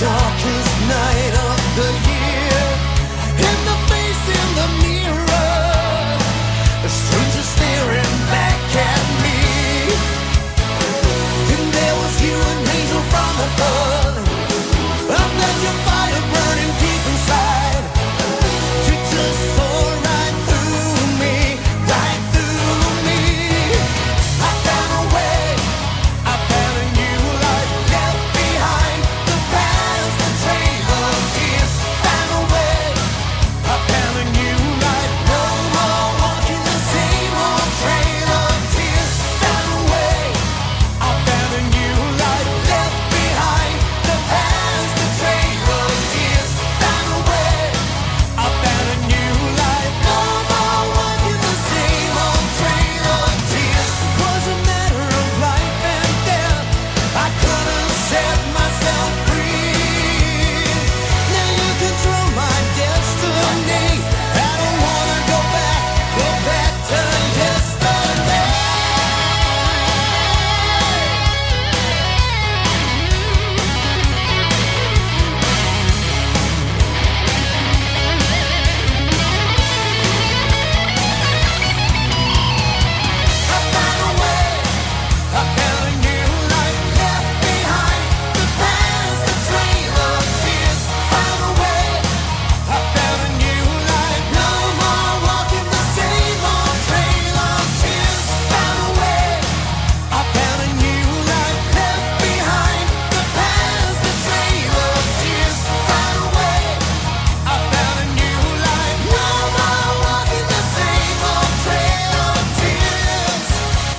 darkest night